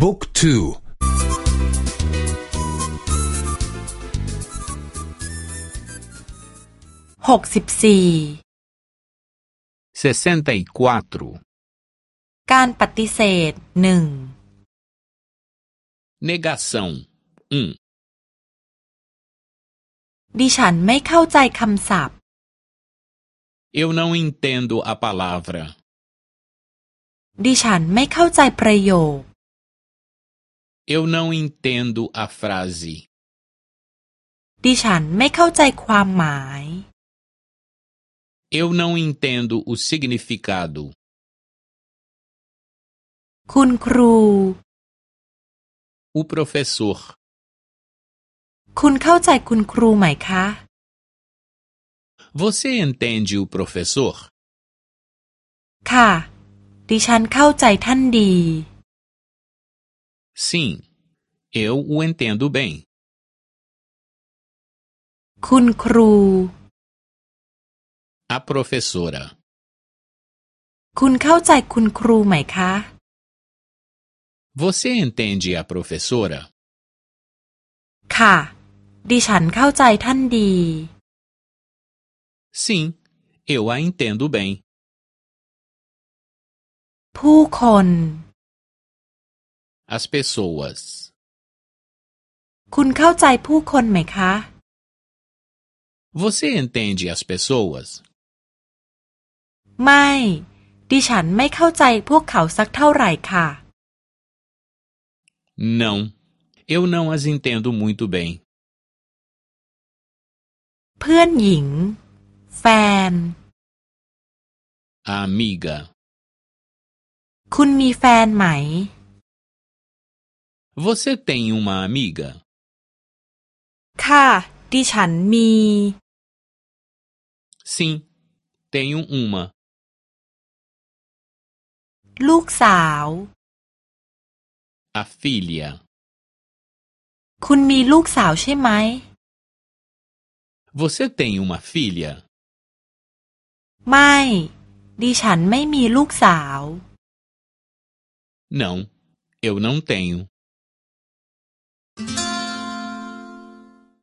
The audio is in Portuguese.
บุ๊กทูหกสิบสี่ sessenta e quatro, การปฏิเสธหนึ่ง negação, um, ดิฉันไม่เข้าใจคำศัพท์ eu não entendo a palavra, ดิฉันไม่เข้าใจประโยค eu não entendo a frase, ดิฉันไม่เข้าใจความหมาย eu não entendo o significado, คุณครู o professor, คุณเข้าใจคุณครูไหมคะ você entende o professor? ค่ะ ดิฉันเข้าใจท่านดี Sim, eu o entendo bem, คุณครู a professora, คุณเข้าใจคุณครูไหมคะ você entende a professora? ค่ะ ดิฉันเข้าใจท่านดี Sim, eu a entendo bem, ผู้คน as pessoas, คุณเข้าใจผู้คนไหมคะ você entende as pessoas? ไม่ ดิฉันไม่เข้าใจพวกเขาสักเท่าไหร่ค่ะ Não, eu não as entendo muito bem. เพื่อนหญิง แฟน A amiga, คุณมีแฟนไหม você tem uma amiga? ค่ะ ดิฉันมี Sim, tenho uma. ลูกสาว A filha, คุณมีลูกสาวใช่ไหม você tem uma filha? ไม่ ดิฉันไม่มีลูกสาว Não, eu não tenho.